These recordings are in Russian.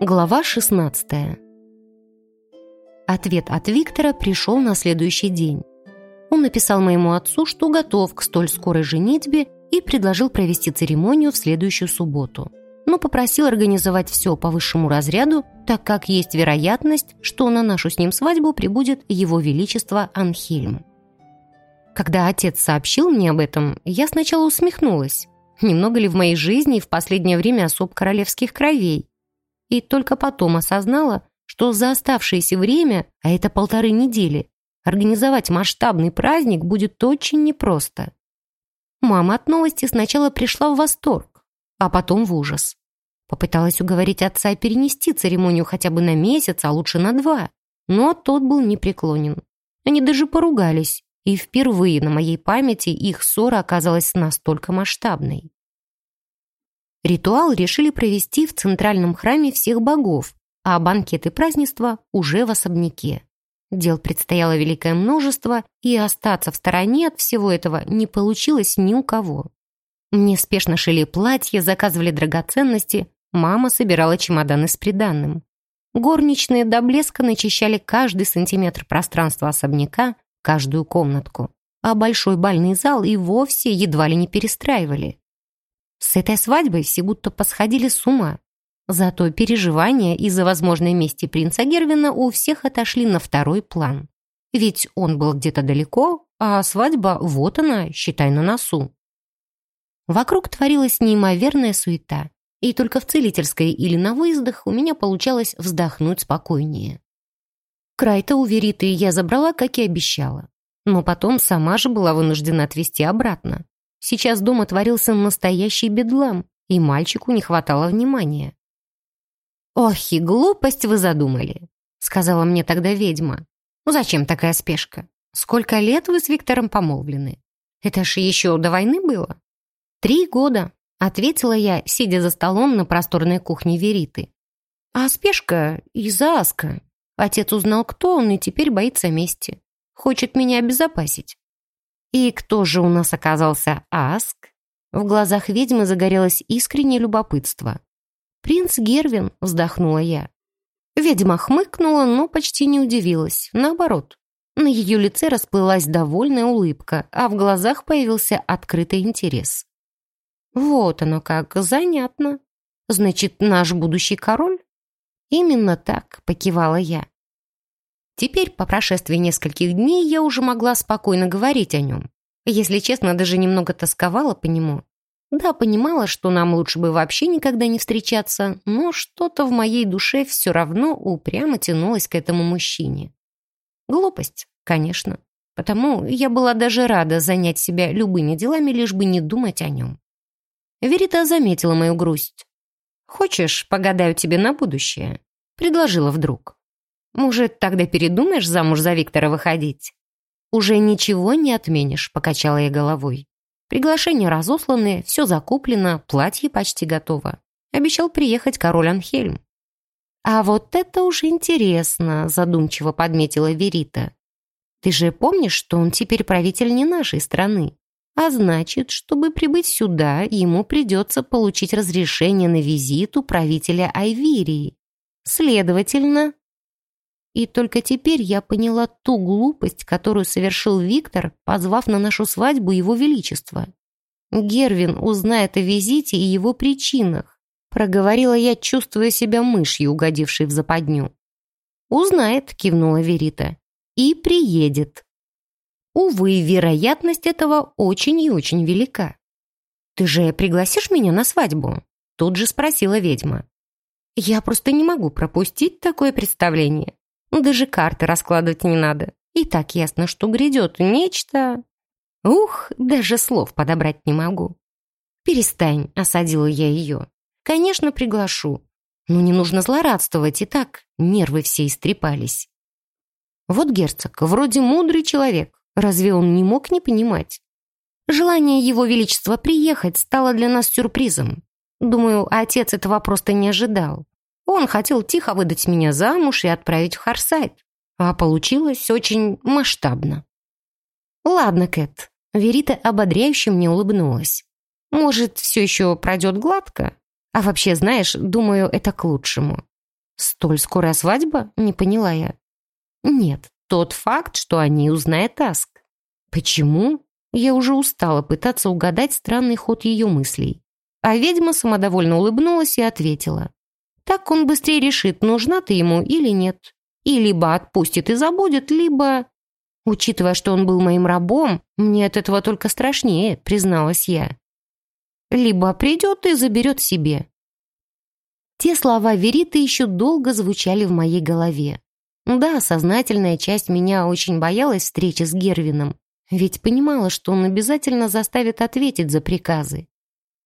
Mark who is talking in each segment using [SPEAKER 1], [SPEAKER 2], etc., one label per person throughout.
[SPEAKER 1] Глава 16 Ответ от Виктора пришел на следующий день. Он написал моему отцу, что готов к столь скорой женитьбе и предложил провести церемонию в следующую субботу. Но попросил организовать все по высшему разряду, так как есть вероятность, что на нашу с ним свадьбу прибудет его величество Анхельм. Когда отец сообщил мне об этом, я сначала усмехнулась. Немного ли в моей жизни в последнее время особ королевских кровей? и только потом осознала, что за оставшееся время, а это полторы недели, организовать масштабный праздник будет очень непросто. Мама от новости сначала пришла в восторг, а потом в ужас. Попыталась уговорить отца перенести церемонию хотя бы на месяц, а лучше на два, но тот был непреклонен. Они даже поругались, и впервые на моей памяти их ссора оказалась настолько масштабной. Ритуал решили провести в центральном храме всех богов, а банкет и празднества уже в особняке. Дел предстояло великое множество, и остаться в стороне от всего этого не получилось ни у кого. Мне спешно шили платья, заказывали драгоценности, мама собирала чемоданы с приданным. Горничные до блеска начищали каждый сантиметр пространства особняка, каждую комнатку, а большой бальный зал и вовсе едва ли не перестраивали. С этой свадьбой все будто посходили с ума. Зато переживания из-за возможной мести принца Гервина у всех отошли на второй план. Ведь он был где-то далеко, а свадьба вот она, считай, на носу. Вокруг творилась неимоверная суета, и только в целительской или на выездах у меня получалось вздохнуть спокойнее. Край-то у Вериты я забрала, как и обещала. Но потом сама же была вынуждена отвезти обратно. Сейчас дома творился настоящий бедлам, и мальчику не хватало внимания. «Ох, и глупость вы задумали», — сказала мне тогда ведьма. «Ну зачем такая спешка? Сколько лет вы с Виктором помолвлены? Это ж еще до войны было?» «Три года», — ответила я, сидя за столом на просторной кухне Вериты. «А спешка из-за Аска. Отец узнал, кто он, и теперь боится мести. Хочет меня обезопасить. «И кто же у нас оказался Аск?» В глазах ведьмы загорелось искреннее любопытство. «Принц Гервин», — вздохнула я. Ведьма хмыкнула, но почти не удивилась. Наоборот, на ее лице расплылась довольная улыбка, а в глазах появился открытый интерес. «Вот оно как, занятно. Значит, наш будущий король?» «Именно так», — покивала я. Теперь, по прошествии нескольких дней, я уже могла спокойно говорить о нем. Если честно, даже немного тосковала по нему. Да, понимала, что нам лучше бы вообще никогда не встречаться, но что-то в моей душе все равно упрямо тянулось к этому мужчине. Глупость, конечно. Потому я была даже рада занять себя любыми делами, лишь бы не думать о нем. Верита заметила мою грусть. «Хочешь, погадаю тебе на будущее?» Предложила вдруг. Может, тогда передумаешь замуж за Виктора выходить?» «Уже ничего не отменишь», — покачала я головой. «Приглашения разосланы, все закуплено, платье почти готово. Обещал приехать король Анхельм». «А вот это уже интересно», — задумчиво подметила Верита. «Ты же помнишь, что он теперь правитель не нашей страны? А значит, чтобы прибыть сюда, ему придется получить разрешение на визит у правителя Айвирии. Следовательно, и только теперь я поняла ту глупость, которую совершил Виктор, позвав на нашу свадьбу его величество. Гервин узнает о визите и его причинах. Проговорила я, чувствуя себя мышью, угодившей в западню. «Узнает», — кивнула Верита, — «и приедет». Увы, вероятность этого очень и очень велика. «Ты же пригласишь меня на свадьбу?» Тут же спросила ведьма. «Я просто не могу пропустить такое представление. Даже карты раскладывать не надо. И так ясно, что грядет нечто... Ух, даже слов подобрать не могу. «Перестань», — осадила я ее. «Конечно, приглашу. Но не нужно злорадствовать, и так нервы все истрепались». Вот герцог, вроде мудрый человек, разве он не мог не понимать? Желание его величества приехать стало для нас сюрпризом. Думаю, отец этого просто не ожидал. Он хотел тихо выдать меня замуж и отправить в Харсайд. А получилось очень масштабно. «Ладно, Кэт». Верита ободряюще мне улыбнулась. «Может, все еще пройдет гладко? А вообще, знаешь, думаю, это к лучшему». «Столь скорая свадьба?» — не поняла я. «Нет, тот факт, что о ней Аск». «Почему?» Я уже устала пытаться угадать странный ход ее мыслей. А ведьма самодовольно улыбнулась и ответила. «Так он быстрее решит, нужна ты ему или нет. И либо отпустит и забудет, либо...» Учитывая, что он был моим рабом, мне от этого только страшнее, призналась я. Либо придет и заберет себе. Те слова Вериты еще долго звучали в моей голове. Да, сознательная часть меня очень боялась встречи с Гервином, ведь понимала, что он обязательно заставит ответить за приказы.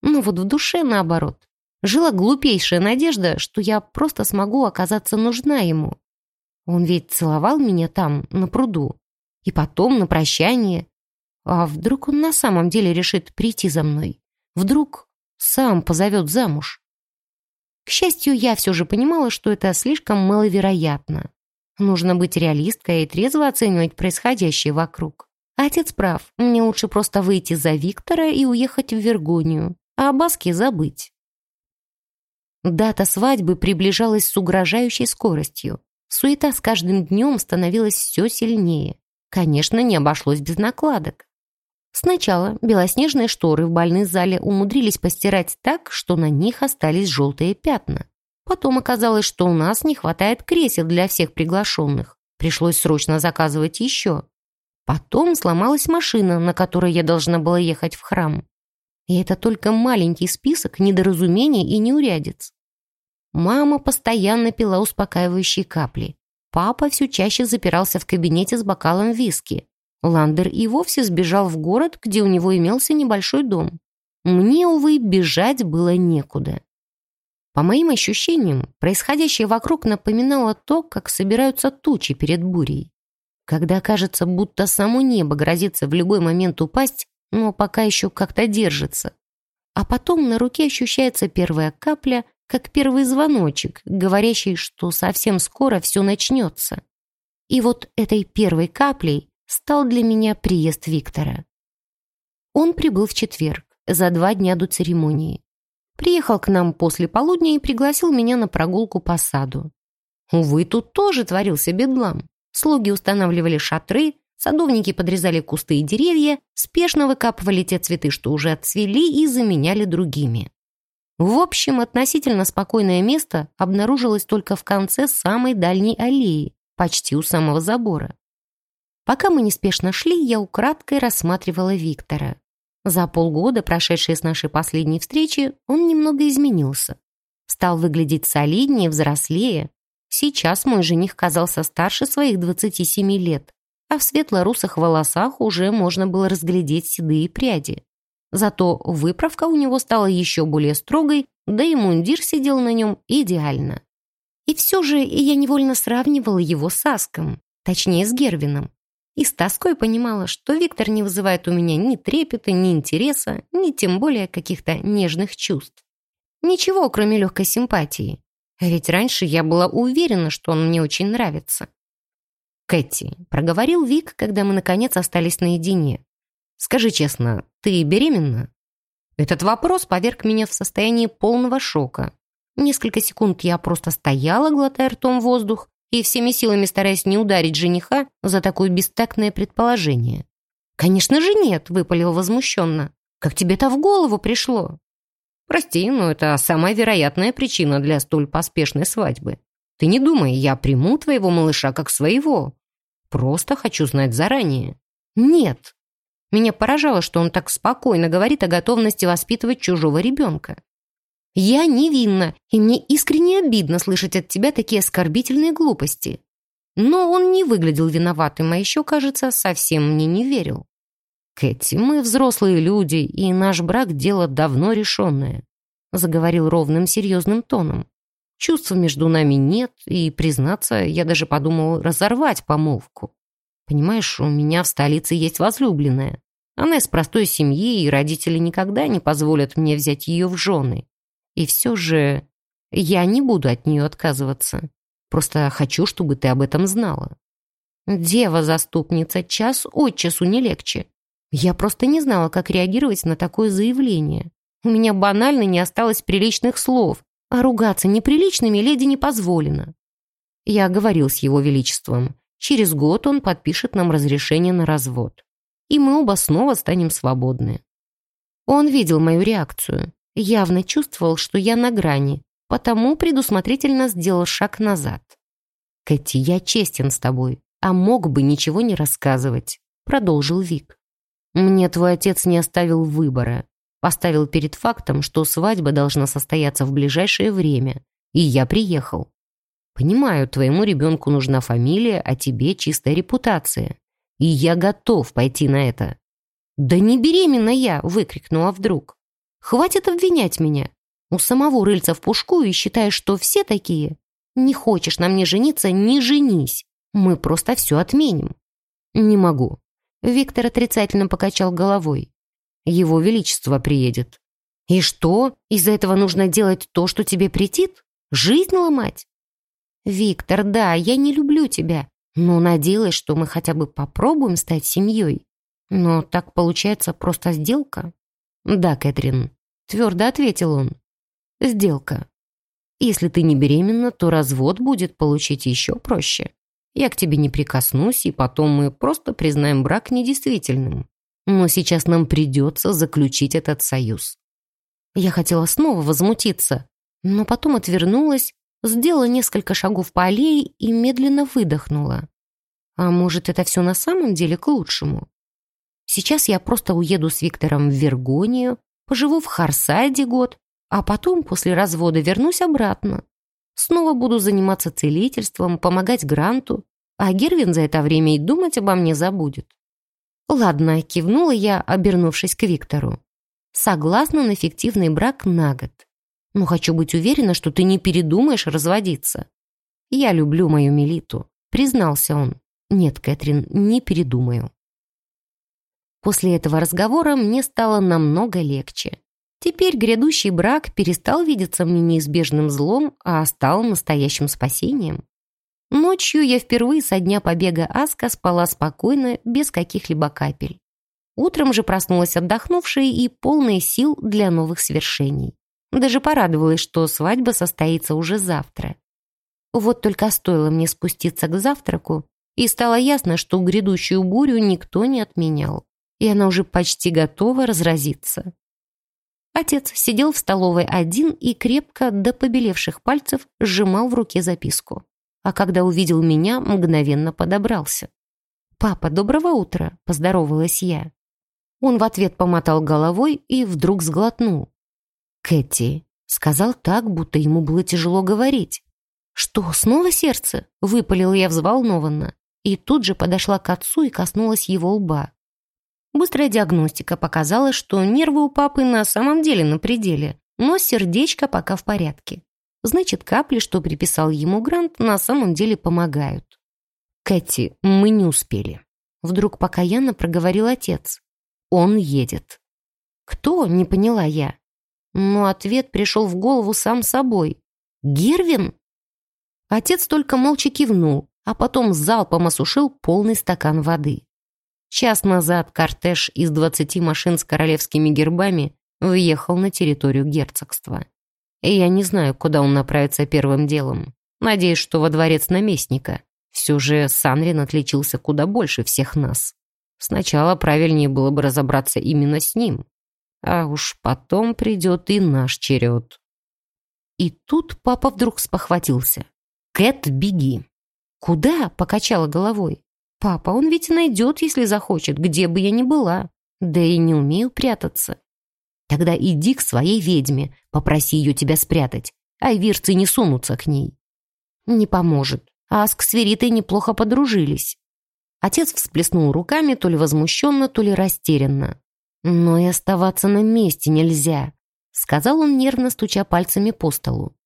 [SPEAKER 1] Но вот в душе, наоборот, жила глупейшая надежда, что я просто смогу оказаться нужна ему. Он ведь целовал меня там, на пруду. И потом на прощание. А вдруг он на самом деле решит прийти за мной? Вдруг сам позовет замуж? К счастью, я все же понимала, что это слишком маловероятно. Нужно быть реалисткой и трезво оценивать происходящее вокруг. Отец прав, мне лучше просто выйти за Виктора и уехать в Вергонию, а о Баске забыть. Дата свадьбы приближалась с угрожающей скоростью. Суета с каждым днем становилась все сильнее. Конечно, не обошлось без накладок. Сначала белоснежные шторы в больной зале умудрились постирать так, что на них остались желтые пятна. Потом оказалось, что у нас не хватает кресел для всех приглашенных. Пришлось срочно заказывать еще. Потом сломалась машина, на которой я должна была ехать в храм. И это только маленький список недоразумений и неурядиц. Мама постоянно пила успокаивающие капли. Папа все чаще запирался в кабинете с бокалом виски. Ландер и вовсе сбежал в город, где у него имелся небольшой дом. Мне, увы, бежать было некуда. По моим ощущениям, происходящее вокруг напоминало то, как собираются тучи перед бурей. Когда кажется, будто само небо грозится в любой момент упасть, но пока еще как-то держится. А потом на руке ощущается первая капля, как первый звоночек, говорящий, что совсем скоро все начнется. И вот этой первой каплей стал для меня приезд Виктора. Он прибыл в четверг, за два дня до церемонии. Приехал к нам после полудня и пригласил меня на прогулку по саду. Увы, тут тоже творился бедлам. Слуги устанавливали шатры, садовники подрезали кусты и деревья, спешно выкапывали те цветы, что уже отцвели, и заменяли другими. В общем, относительно спокойное место обнаружилось только в конце самой дальней аллеи, почти у самого забора. Пока мы неспешно шли, я украдкой рассматривала Виктора. За полгода, прошедшие с нашей последней встречи, он немного изменился. Стал выглядеть солиднее, взрослее. Сейчас мой жених казался старше своих 27 лет, а в светло-русых волосах уже можно было разглядеть седые пряди. Зато выправка у него стала еще более строгой, да и мундир сидел на нем идеально. И все же я невольно сравнивала его с Аском, точнее с Гервином. И с тоской понимала, что Виктор не вызывает у меня ни трепета, ни интереса, ни тем более каких-то нежных чувств. Ничего, кроме легкой симпатии. Ведь раньше я была уверена, что он мне очень нравится. «Кэти», — проговорил Вик, когда мы, наконец, остались наедине. Скажи честно, ты беременна?» Этот вопрос поверг меня в состояние полного шока. Несколько секунд я просто стояла, глотая ртом воздух, и всеми силами стараясь не ударить жениха за такое бестактное предположение. «Конечно же нет», — выпалил возмущенно. «Как тебе-то в голову пришло?» «Прости, но это самая вероятная причина для столь поспешной свадьбы. Ты не думай, я приму твоего малыша как своего. Просто хочу знать заранее». «Нет», меня поражало, что он так спокойно говорит о готовности воспитывать чужого ребенка. «Я невинна, и мне искренне обидно слышать от тебя такие оскорбительные глупости». Но он не выглядел виноватым, а еще, кажется, совсем мне не верил. «Кэти, мы взрослые люди, и наш брак — дело давно решенное», заговорил ровным, серьезным тоном. «Чувств между нами нет, и, признаться, я даже подумал разорвать помолвку. Понимаешь, у меня в столице есть возлюбленная. Она из простой семьи, и родители никогда не позволят мне взять ее в жены. И все же я не буду от нее отказываться. Просто хочу, чтобы ты об этом знала. Дева-заступница час от часу не легче. Я просто не знала, как реагировать на такое заявление. У меня банально не осталось приличных слов, а ругаться неприличными леди не позволено. Я говорил с его величеством. Через год он подпишет нам разрешение на развод. И мы оба снова станем свободны. Он видел мою реакцию. Явно чувствовал, что я на грани, потому предусмотрительно сделал шаг назад. «Кэти, я честен с тобой, а мог бы ничего не рассказывать», — продолжил Вик. «Мне твой отец не оставил выбора. Поставил перед фактом, что свадьба должна состояться в ближайшее время, и я приехал. Понимаю, твоему ребенку нужна фамилия, а тебе чистая репутация. И я готов пойти на это». «Да не беременна я!» — выкрикнула вдруг. «Хватит обвинять меня. У самого рыльца в пушку и считаешь, что все такие. Не хочешь на мне жениться — не женись. Мы просто все отменим». «Не могу». Виктор отрицательно покачал головой. «Его Величество приедет». «И что? Из-за этого нужно делать то, что тебе претит? Жизнь ломать?» «Виктор, да, я не люблю тебя, но надеялась, что мы хотя бы попробуем стать семьей. Но так получается просто сделка?» «Да, Кэтрин», — твердо ответил он. «Сделка. Если ты не беременна, то развод будет получить еще проще. Я к тебе не прикоснусь, и потом мы просто признаем брак недействительным. Но сейчас нам придется заключить этот союз». Я хотела снова возмутиться, но потом отвернулась сделала несколько шагов по аллее и медленно выдохнула. А может, это все на самом деле к лучшему? Сейчас я просто уеду с Виктором в Вергонию, поживу в Харсайде год, а потом после развода вернусь обратно. Снова буду заниматься целительством, помогать Гранту, а Гервин за это время и думать обо мне забудет. Ладно, кивнула я, обернувшись к Виктору. Согласна на фиктивный брак на год. Но хочу быть уверена, что ты не передумаешь разводиться. Я люблю мою Мелиту, признался он. Нет, Кэтрин, не передумаю. После этого разговора мне стало намного легче. Теперь грядущий брак перестал видеться мне неизбежным злом, а стал настоящим спасением. Ночью я впервые со дня побега Аска спала спокойно, без каких-либо капель. Утром же проснулась отдохнувшей и полной сил для новых свершений. Даже порадовалась, что свадьба состоится уже завтра. Вот только стоило мне спуститься к завтраку, и стало ясно, что грядущую бурю никто не отменял, и она уже почти готова разразиться. Отец сидел в столовой один и крепко до побелевших пальцев сжимал в руке записку. А когда увидел меня, мгновенно подобрался. «Папа, доброго утра!» – поздоровалась я. Он в ответ помотал головой и вдруг сглотнул. «Кэти», — сказал так, будто ему было тяжело говорить. «Что, снова сердце?» — выпалила я взволнованно. И тут же подошла к отцу и коснулась его лба. Быстрая диагностика показала, что нервы у папы на самом деле на пределе, но сердечко пока в порядке. Значит, капли, что приписал ему Грант, на самом деле помогают. «Кэти, мы не успели». Вдруг покаянно проговорил отец. «Он едет». «Кто?» — не поняла я. Но ответ пришел в голову сам собой. «Гервин?» Отец только молча кивнул, а потом залпом осушил полный стакан воды. Час назад кортеж из двадцати машин с королевскими гербами въехал на территорию герцогства. И я не знаю, куда он направится первым делом. Надеюсь, что во дворец наместника. Все же Санрин отличился куда больше всех нас. Сначала правильнее было бы разобраться именно с ним. А уж потом придет и наш черед. И тут папа вдруг спохватился. «Кэт, беги!» «Куда?» — покачала головой. «Папа, он ведь найдет, если захочет, где бы я ни была. Да и не умею прятаться». «Тогда иди к своей ведьме, попроси ее тебя спрятать. Айвирцы не сунутся к ней». «Не поможет. Аск с Веритой неплохо подружились». Отец всплеснул руками, то ли возмущенно, то ли растерянно. «Но и оставаться на месте нельзя», — сказал он, нервно стуча пальцами по столу.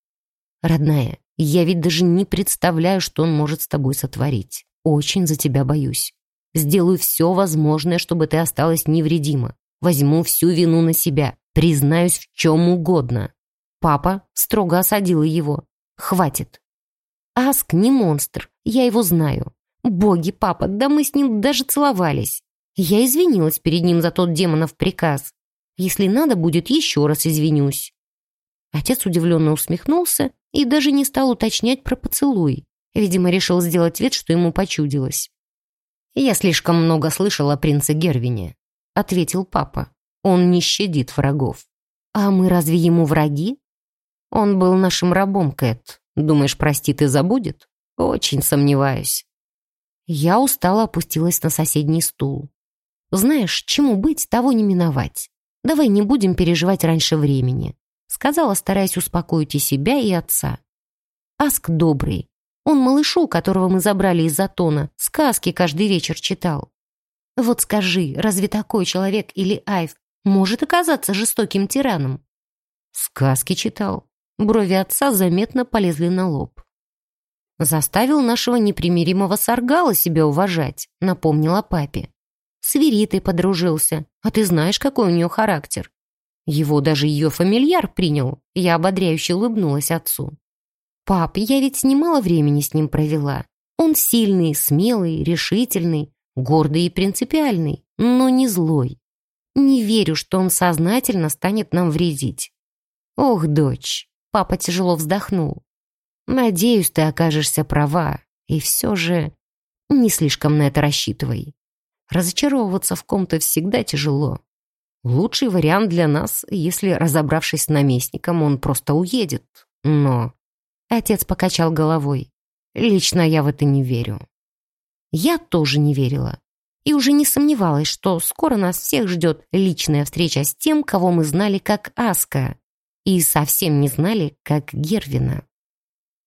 [SPEAKER 1] «Родная, я ведь даже не представляю, что он может с тобой сотворить. Очень за тебя боюсь. Сделаю все возможное, чтобы ты осталась невредима. Возьму всю вину на себя, признаюсь в чем угодно». Папа строго осадила его. «Хватит. Аск не монстр, я его знаю. Боги, папа, да мы с ним даже целовались. Я извинилась перед ним за тот демонов приказ. Если надо будет, еще раз извинюсь. Отец удивленно усмехнулся и даже не стал уточнять про поцелуй. Видимо, решил сделать вид, что ему почудилось. «Я слишком много слышал о принце Гервине», — ответил папа. «Он не щадит врагов». «А мы разве ему враги?» «Он был нашим рабом, Кэт. Думаешь, простит и забудет?» «Очень сомневаюсь». Я устало опустилась на соседний стул. «Знаешь, чему быть, того не миновать. Давай не будем переживать раньше времени», сказала, стараясь успокоить и себя, и отца. «Аск добрый, он малышу, которого мы забрали из затона, сказки каждый вечер читал. Вот скажи, разве такой человек или Айв может оказаться жестоким тираном? Сказки читал. Брови отца заметно полезли на лоб. Заставил нашего непримиримого саргала себя уважать, напомнила папе. С Веритой подружился, а ты знаешь, какой у нее характер. Его даже ее фамильяр принял, я ободряюще улыбнулась отцу. «Пап, я ведь немало времени с ним провела. Он сильный, смелый, решительный, гордый и принципиальный, но не злой. Не верю, что он сознательно станет нам вредить». «Ох, дочь!» — папа тяжело вздохнул. «Надеюсь, ты окажешься права, и все же не слишком на это рассчитывай. Разочаровываться в ком-то всегда тяжело. Лучший вариант для нас, если, разобравшись с наместником, он просто уедет. Но Отец покачал головой. «Лично я в это не верю». Я тоже не верила. И уже не сомневалась, что скоро нас всех ждет личная встреча с тем, кого мы знали как Аска, и совсем не знали как Гервина.